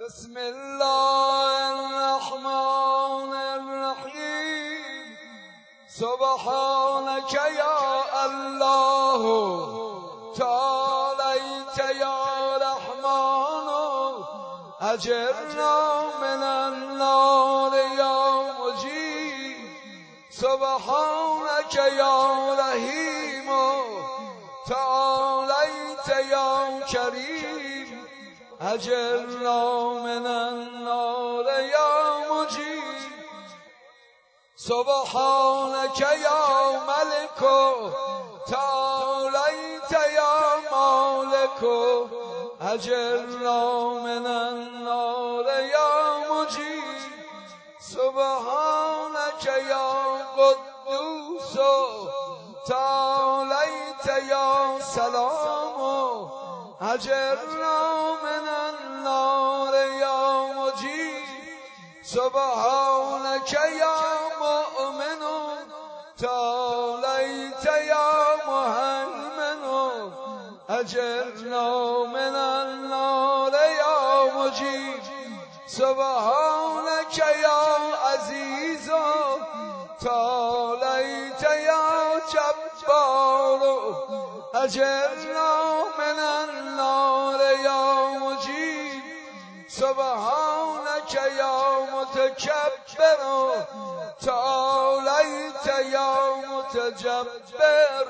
بسم الله الرحمن الرحیم. سبحانك یا الله تعالیت یا رحمان اجرنا من النار یا مجید سبحانك یا رحیم. اجرنا من النار یا مجید سبحانك یا ملك تعالیت یا مالک اجرنا من النار یا مجید سبحانك یا قدوس تعالیت اجرنا من النار یا مجید سبحانك یا مؤمن تعالیت یا مهیمن اجرنا من النار یا مجید سبحانك عزیز تعالیت یا جبار اجرنا سبحانك یا متکبر تعالیت یا متجبر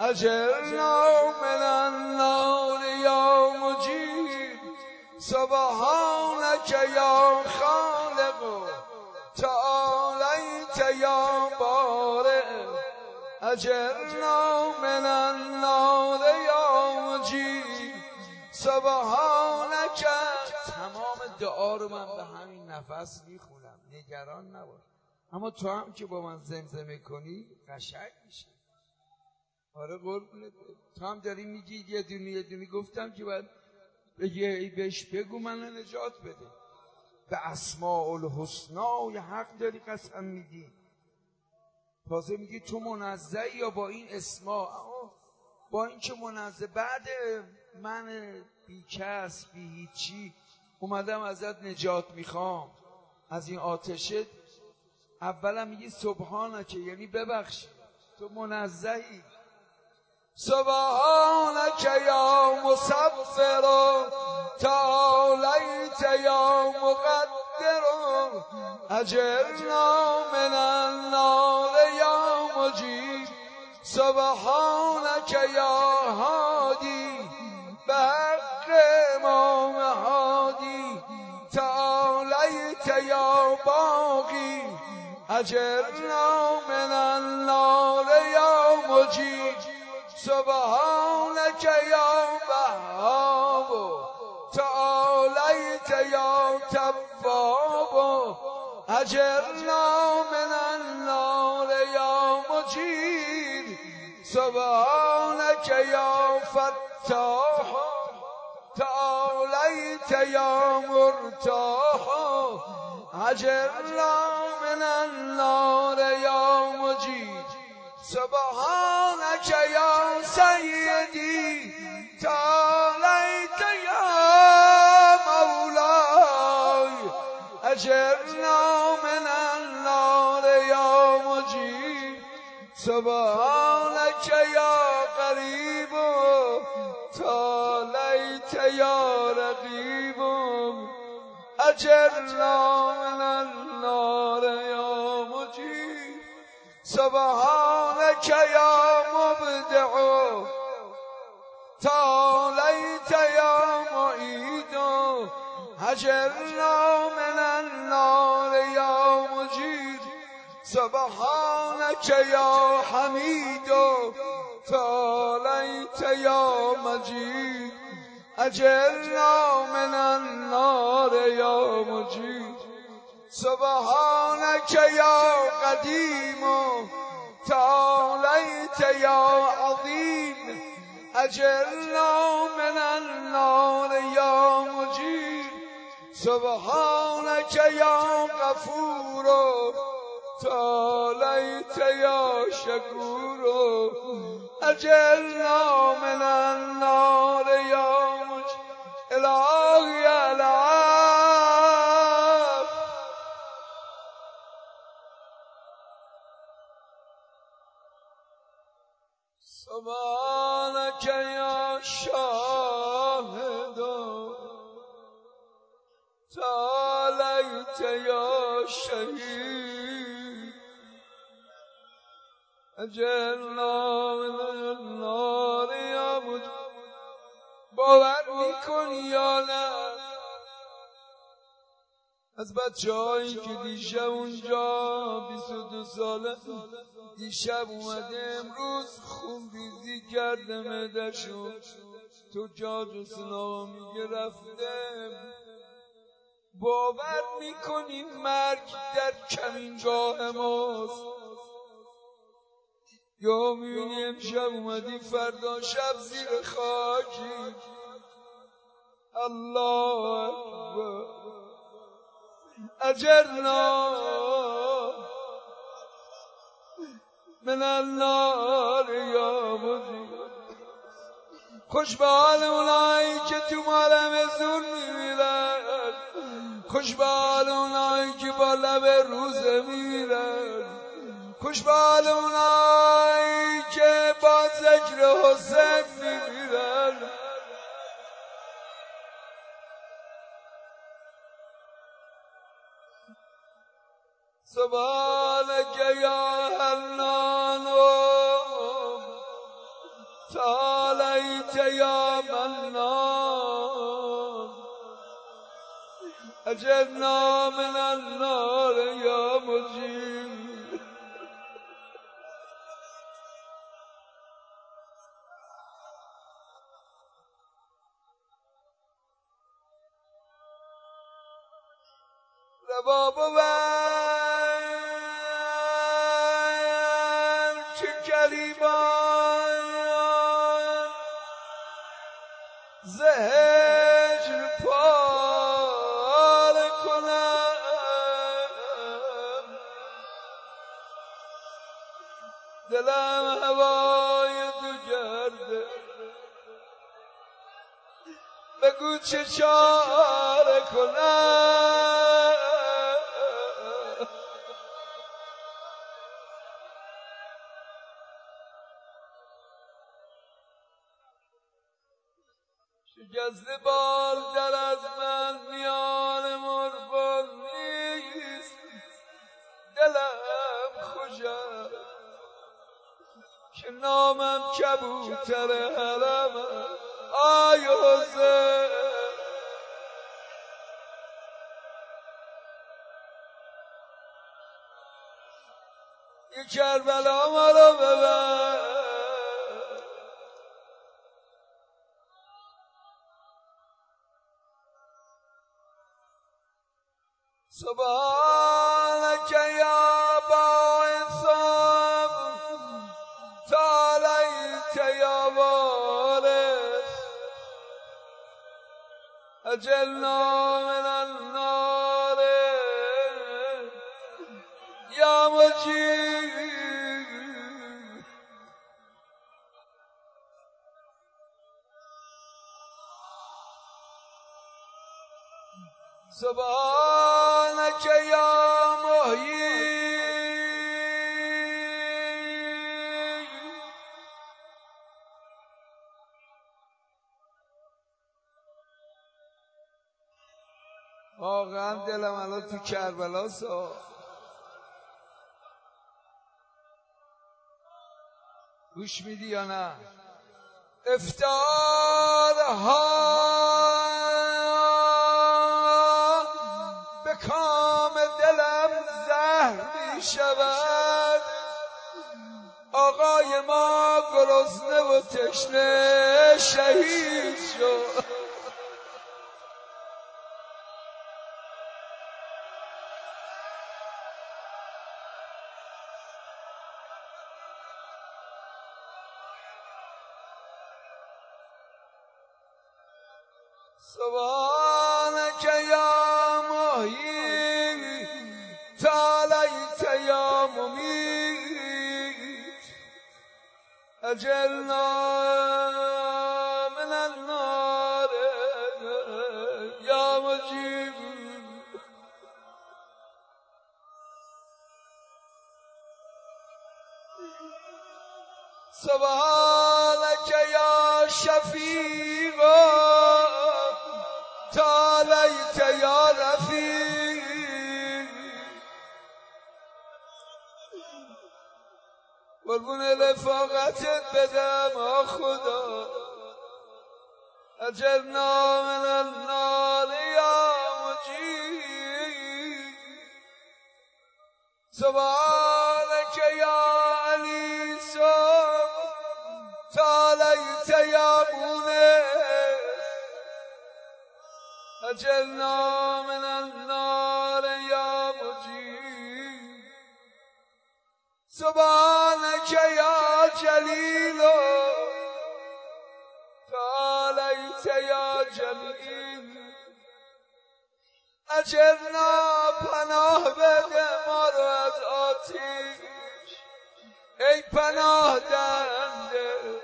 اجرنا من النار یا مجید سبحانك یا خالق تعالیت یا بارئ اجرنا من النار یا مجید سبحانك دعا رو من به همین نفس می‌خونم. نگران نباش. اما تو هم که با من زمزمه کنی قشنگ میشه. آره قربونت. تو هم داری میگی یه دونی یه دونی. گفتم که باید بگی بهش بگو من نجات بده. به اسماء الحسنا یه حق داری قسم میگی تازه میگی تو منزه یا با این اسما با این که منزه. بعد من بیکس بی هیچی اومدم ازت نجات می‌خوام. از این آتشه اولا میگی که یعنی ببخشی تو منزهی سبحانك یا مصفر تعالیت یا مقدر. اجرنا من النار یا مجید. سبحانك یا یا باقی اجرنا من النار یا مجید. سبحانك يا وهاب تعاليت يا تواب. اجرنا من النار يا مجيد سبحانك يا فتاح تعاليت يا مرتاح. اجرنا من النار يا مجيد سبحانك يا سيدي تعاليت يا مولاي. أجرنا من النار يا مجيب سبحانك يا قريب تعاليت يا رقيب أجرنا من النار يا مجيب سبحانك يا مبدع. تعاليت يا معيد هجرنا من النار يا مجيد سبحانك يا حميد تعاليت يا مجيد أجرنا من النار يا مجيد سبحانك يا قديم تعاليت يا عظيم أجرنا من النار يا مجيب سبحانك يا غفور تعاليت يا شكور أجرنا من النار يا یا شاهدا تعالیت یا شهید. اجلنا من النار یا باور می‌کنی یا نه؟ از بچه هایی که دیشب اونجا 22 ساله دیشب اومده امروز خون ریزی کرده مدشون تو جاج و سنا میگه رفته. باور می‌کنین مرگ در کمینگاه ماست. یا می‌بینی امشب اومدی فردا شب زیر خاکی. الله اکبر. اجرنا. من النار یا مجید خوش به حال اونایی که تو مالم زون میمیرن. خوش به حال اونایی که با لب روزه میمیرن. خوش به حال اونایی که با ذکر حسین میمیرن. سبحانك يا حنان تعاليت يا منان أجرنا من النار يا مجيب رباب چه چاره کنم؟ یه کربلا ما رو ببر. سبحانك يا باعث تعاليت يا وارث. أجلنا من النار. يا مجيب واقعا دلم الان تو کربلا سا. گوش میدی یا نه؟ افتارها کام دلم زهر می شود آقای ما گرسنه و تشنه شهید شد. سبحانك يا محيي تعاليت يا مميت أجلنا من النار يا مجيب سبحانك يا شفیقا رفاقتت بدم آ خدا. اجرنا من النار یا مجید سبحانك یا علی صبح تالیت یا مونس اجرنا من النار یا مجید سبحانك یا جلیل تعالیت یا جمیل. اجرنا پناه بده ما رو از آتیش. ای پناه دنده.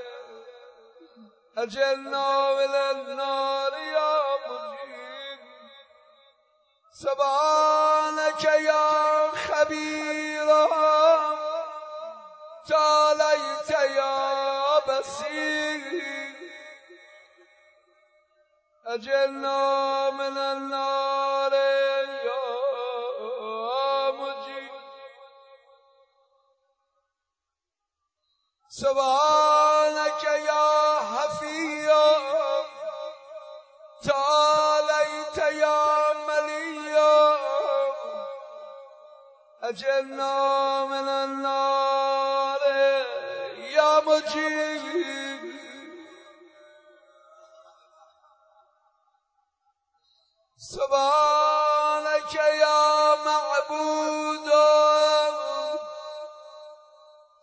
اجرنا من النار یا مجید سبحانك یا يا ليت يا بصير. أجلنا من النار يا مجيب سبحانك يا حفي تعاليت يا ملي أجلنا من النار سبحانك يا معبود.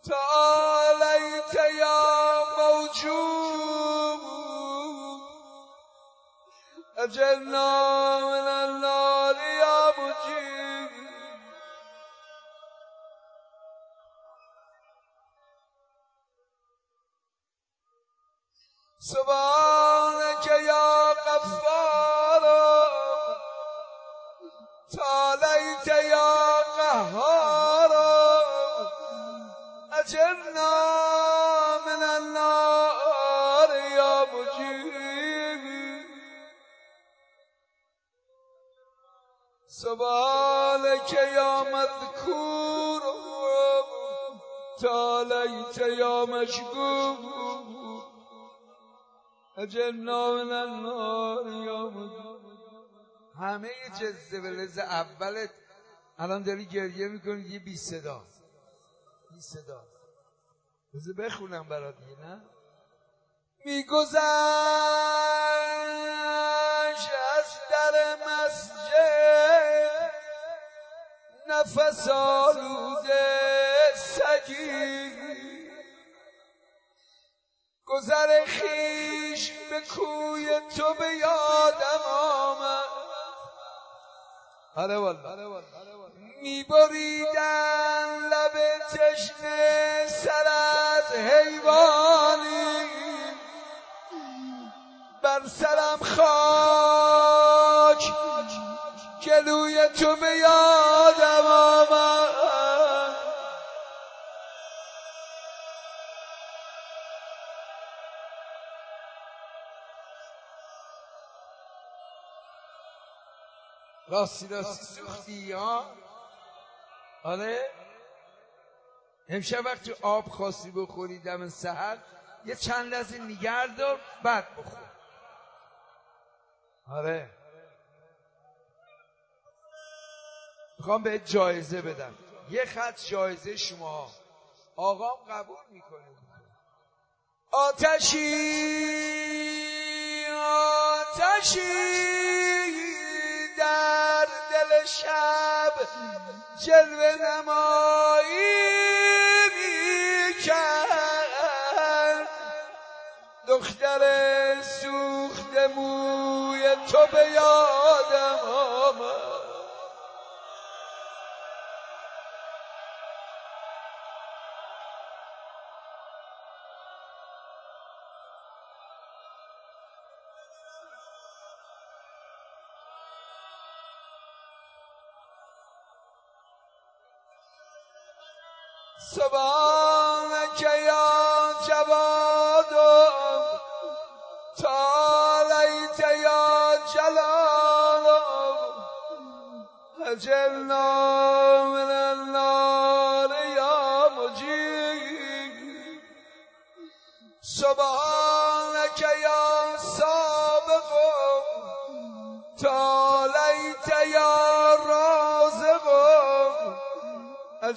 تعاليت يا موجود. أجلنا من يا مذكور تعاليت يا مشكور اجرنا من النار یا همه جزه به اولت. الان داری گریه می‌کنی یه بی صدا. بی صدا. بذار بخونم برات دیگه نه؟ میگذشت از در مسجد. نفس آلوده سگی. گذر خیش به کوی تو به یادم آمد. آره والا میبریدن لب تشنه سر از حیوانی. بر سرم خاک گلوی تو به یادم آمد. راستی راستی. سوختی ها آره. امشب وقتی آب خواستی بخوری دم سهر یه چند لحظه نگر دار بعد بخور. آره. می‌خوام به جایزه بدم. یه خط جایزه شما. آقام قبول می‌کنه. آتشی آتشی در دل شب جلوه نمایی می‌کرد. دختر سوخت موی تو به یادم آمد. سبحانك يا جواد تعاليت يا جلال أجلنا من النار يا مجيب سبحانك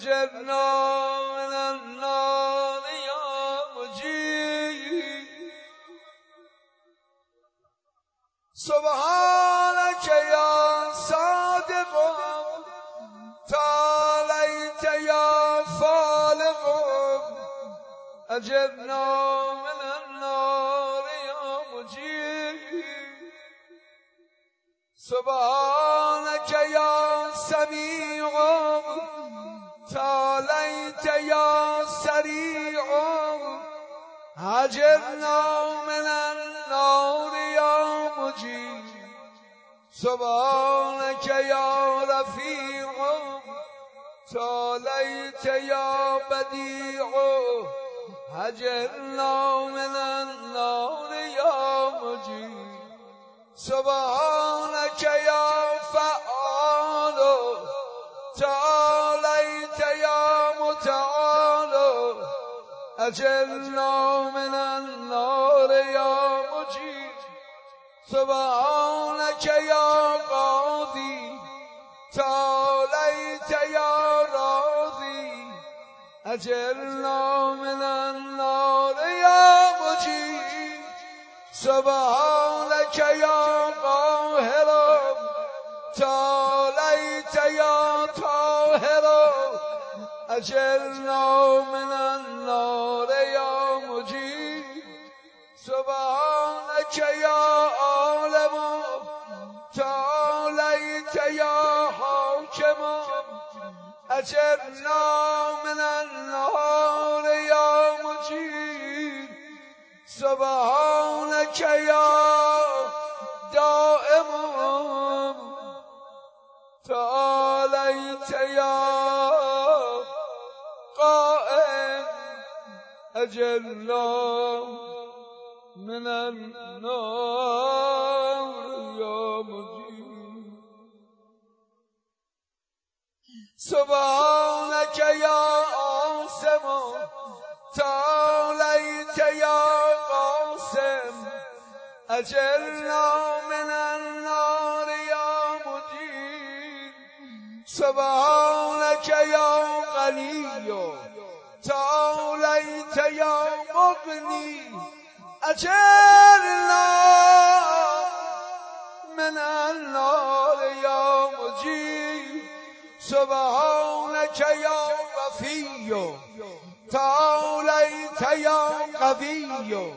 أجرنا من النار يا مجيب سبحانك يا صادق تعاليت يا فالق. أجرنا من النار يا مجيب سبحانك يا سميع تعاليت يا سريع هجرنا من النار يا مجيب سبحانك يا رفيع تعاليت يا بديع هجرنا من النار يا مجيب سبحانك يا أجلنا من النار يا مجيب سبحانك يا قاضي تعاليت يا راضي أجلنا من النار يا مجيب سبحانك يا قاهر تعاليت أجلنا من النار يا مجيب سبحانك يا عالم تعاليت يا حاكم أجرنا من النار يا مجيب سبحانك يا دائم. تعاليت يا أجلنا من النار يا مجيب سبحانك يا عاصم تعاليت يا قاسم أجلنا من النار يا مجيب سبحانك يا غني يا مغني أجلنا من النار يا مجيب سبحانك يا وفي تعاليت يا قوي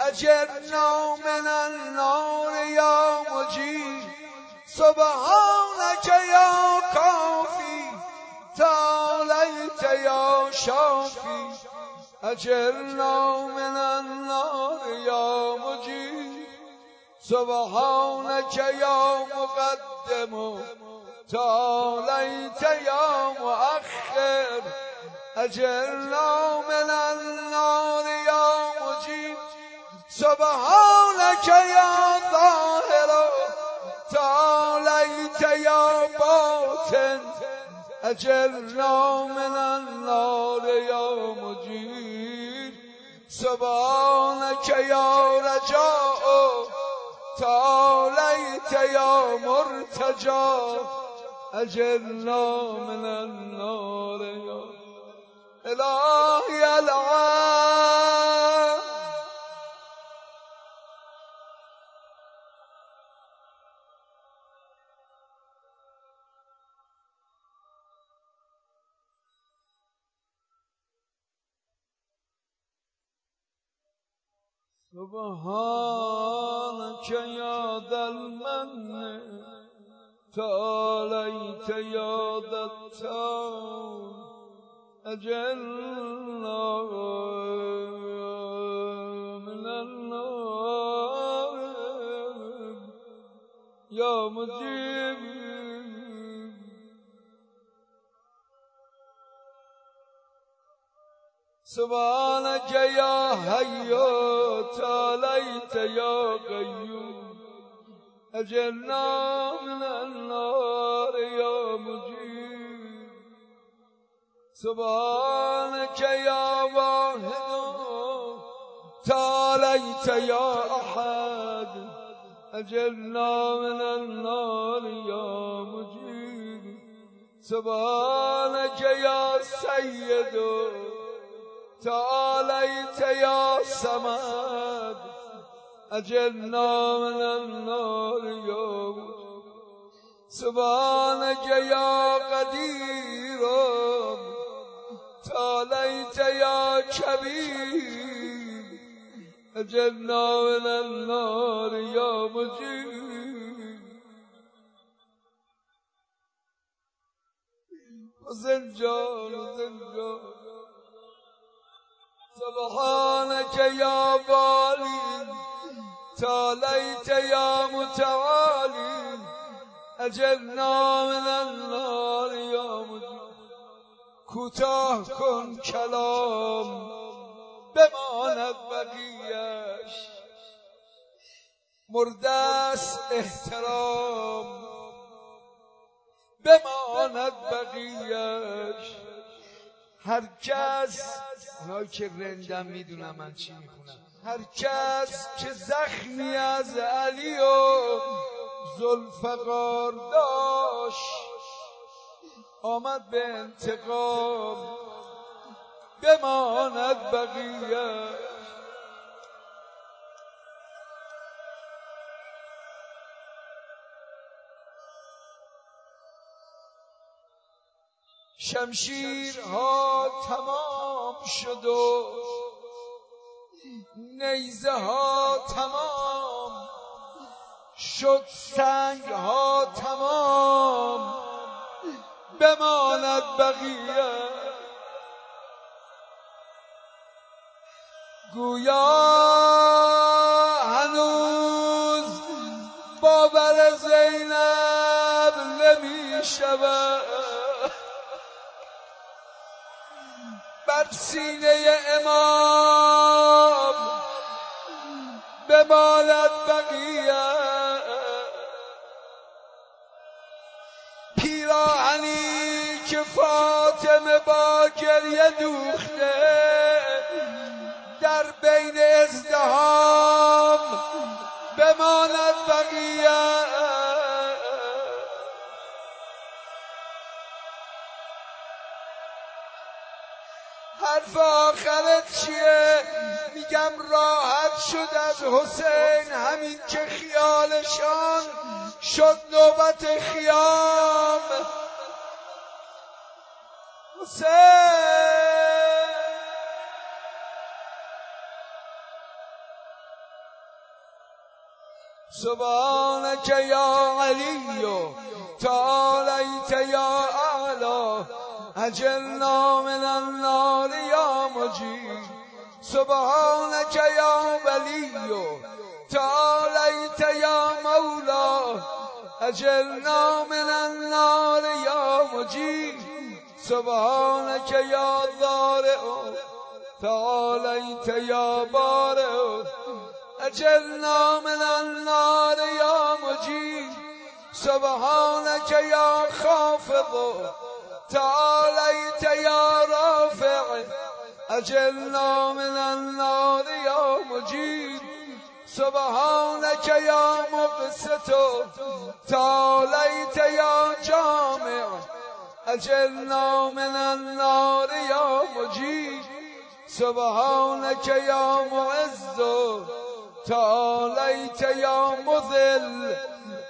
أجرنا من النار يا مجيب سبحانك يا كافي تعاليت يا شافي أجرنا من النار يا مجيب سبحانك يا مقدم تعاليت يا مؤخر. أجرنا من النار يا مجيب سبحانك يا ظاهر تعاليت يا باطن. أجرنا من النار يا مجيب سبحانك يا رجاء تعاليت يا مرتجى أجرنا من النار يا إلهي العالم. سبحانك يا ذا المن تعاليت يا ذا التون أجلنا من النار يا مجيب سبحانك يا حي تعاليت يا قيوم أجلنا من النار يا مجيب سبحانك يا واحد تعاليت يا أحد۔ أجلنا من النار يا مجيب سبحانك يا سيد تعاليت يا سماد أجلنا من النار يا سبحانك يا قدير تعاليت يا كبير أجلنا من النار يا مجيب زنجان زنجان سبحانك يا بالي تعاليت يا متعالي اجلنا من النار يا کوتاه کن کلام بماند بقیش مردس احترام بماند بقیش هر کس اونایی که رندم می‌دونم من چی می‌خونم. هر کس که زخمی از علی و زلفقار داشت آمد به انتقام بماند بقیه. شمشیرها تمام شد و نیزه ها تمام شد سنگ ها تمام بماند بقیه. گویا هنوز باور زینب نمی شود بر سینه امام بمالد بقیه. پیراهنی که فاطمه با گریه دوخته در بین ازدهام بماند بقیه. حرف آخرت چیه؟ میگم راحت شد از حسین همین که خیالشان شد نوبت خیام. حسین! سبحانك يا علي تعاليت يا أعلى أجلنا من النار يا مجيب سبحانك يا ولي تعاليت يا مولا. أجلنا من النار يا مجيب سبحانك يا ضارئ تعاليت يا بارئ. أجلنا من النار يا مجيب سبحانك يا خافض تعاليت يا رافع أجلنا من النار يا مجيب سبحانك يا مقسط تعاليت يا جامع أجلنا من النار يا مجيب سبحانك يا معز تعاليت يا مذل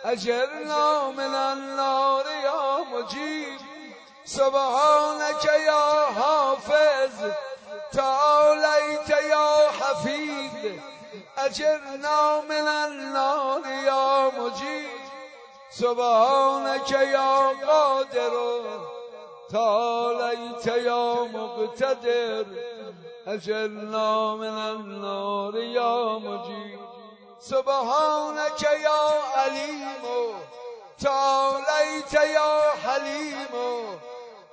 أجرنا من النار يا مجيب سبحانك يا حافظ تعاليت يا حفيظ أجرنا من النار يا مجيب سبحانك يا قادر تعاليت يا مقتدر أجلنا من النار يا مجيب سبحانك يا عليم تعاليت يا حليم.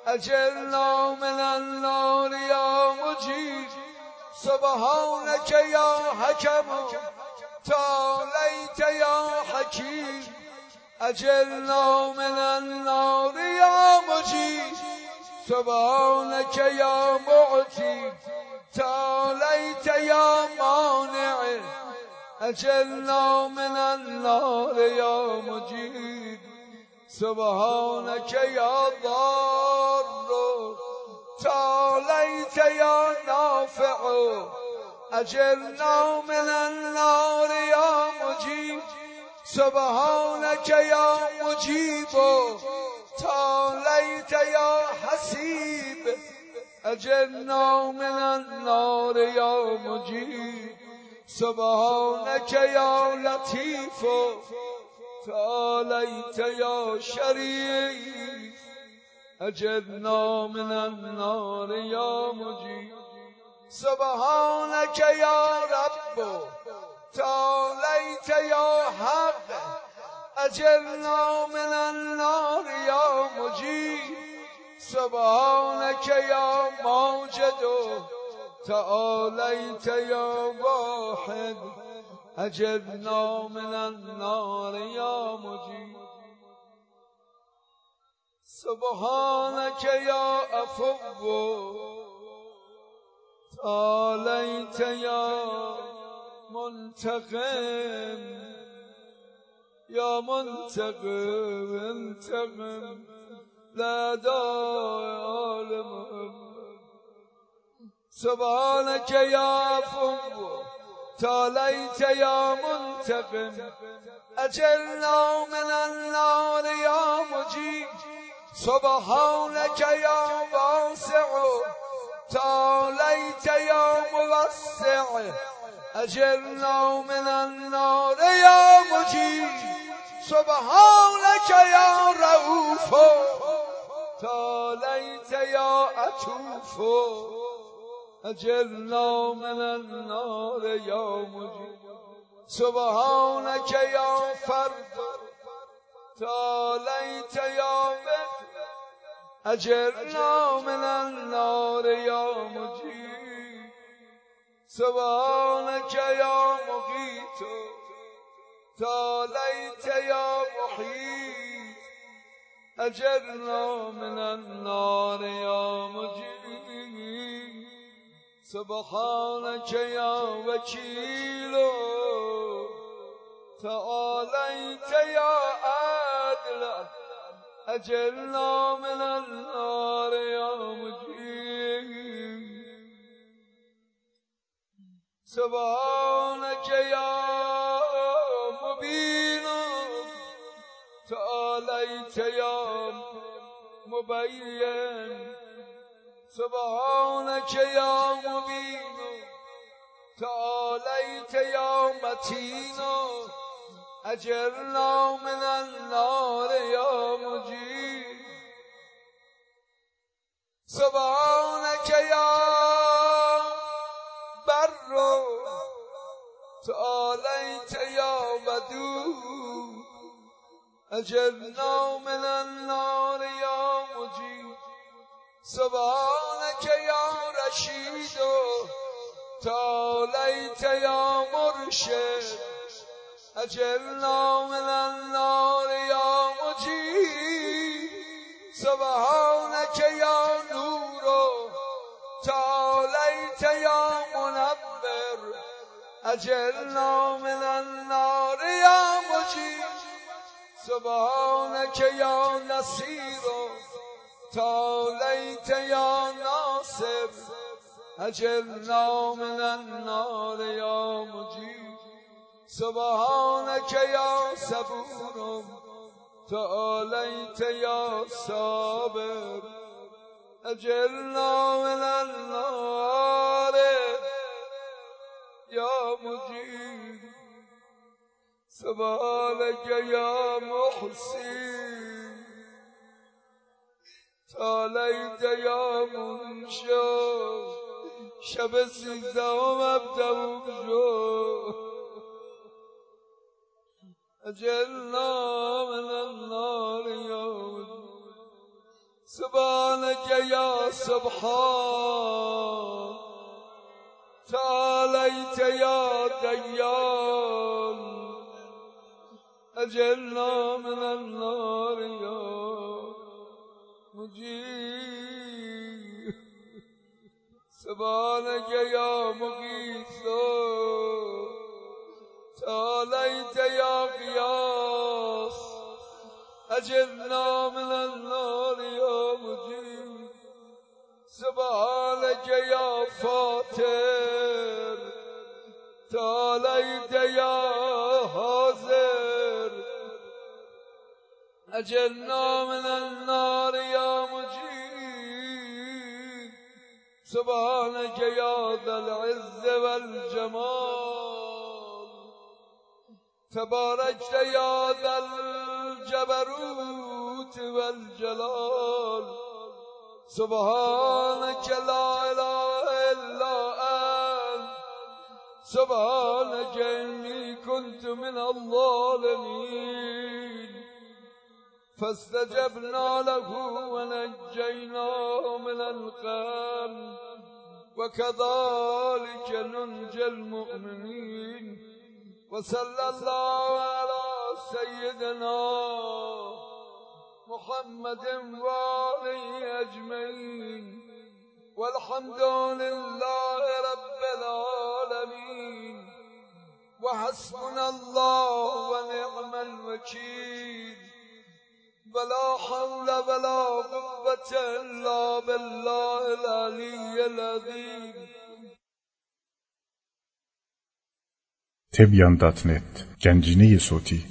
أجلنا من النار يا مجيب سبحانك يا حكم تاليت يا حكيم أجلنا من النار يا مجيب سبحانك يا معتي تاليت يا مانع. أجلنا من النار يا مجيب سبحانك يا تاليت يا نافع. أجرنا من النار يا مجيب. سبحانك يا مجيب. تاليت يا حسيب. أجرنا من النار يا مجيب. سبحانك يا لطيف. تاليت يا شريف. أجرنا من النار يا مجيب سبحانك يا رب تاليت يا حق أجرنا من النار يا مجيب سبحانك يا موجد تعاليت يا واحد. أجرنا من النار يا مجيب سبحانك يا أفو تعاليت يا منتقم. يا منتقم انتقم. لا دار سبحانك يا عفو. تعاليت يا منتقم. أجلنا من سبحانك يا واسع تعاليت يا موسع. أجرنا من النار يا مجيب. سبحانك يا رؤوف تعاليت يا أتوف. أجرنا من النار يا مجيب. سبحانك يا فرد تعاليت يا بخ أجرنا من النار يا مجيب سبحانك يا مغيث تعاليت يا محيط أجرنا من النار يا مجيب سبحانك يا وكيل تعاليت يا أجلنا من النار يا مجيب سبحانك يا مبين تعاليت يا مبين سبحانك يا مبين تعاليت يا متين أجرنا من النار يا مجيب سبحانك يا بر تعاليت يا ودود أجرنا من النار يا مجيب سبحانك يا رشيد تعاليت يا مرشد. أجلنا من النار يا مجيب سبحانك يا نور تعاليت يا منبر أجلنا من النار يا مجيب سبحانك يا نصير تعاليت يا ناصر. أجلنا من النار يا مجيب سبحانك يا صبور تعاليت يا صابر. أجرنا من النار يا مجيب سبحانك يا محسن تعاليت يا منشا. شب سيزدهم ابدأ شو أجلنا من النار يوم. سبحانك يا سبحان. تعاليت يا ديان أجلنا من النار يا مجيب. سبحانك يا مغيث تعاليت يا قياس. أجلنا من النار يا مجيب. سبحانك يا فاتر. تعاليت يا حاضر. أجلنا من النار يا مجيب. سبحانك يا ذا العز والجمال. تباركت يا ذا الجبروت والجلال. سبحانك لا إله إلا أنت. سبحانك إني كنت من الظالمين. فاستجبنا له ونجيناه من الغم وكذلك ننجي المؤمنين. وصلى الله على سيدنا محمد وآله أجمعين. والحمد لله رب العالمين. وحسبنا الله ونعم الوكيل. ولا حول ولا قوة إلا بالله العلي العظيم. تبیان.net گنجینه صوتی.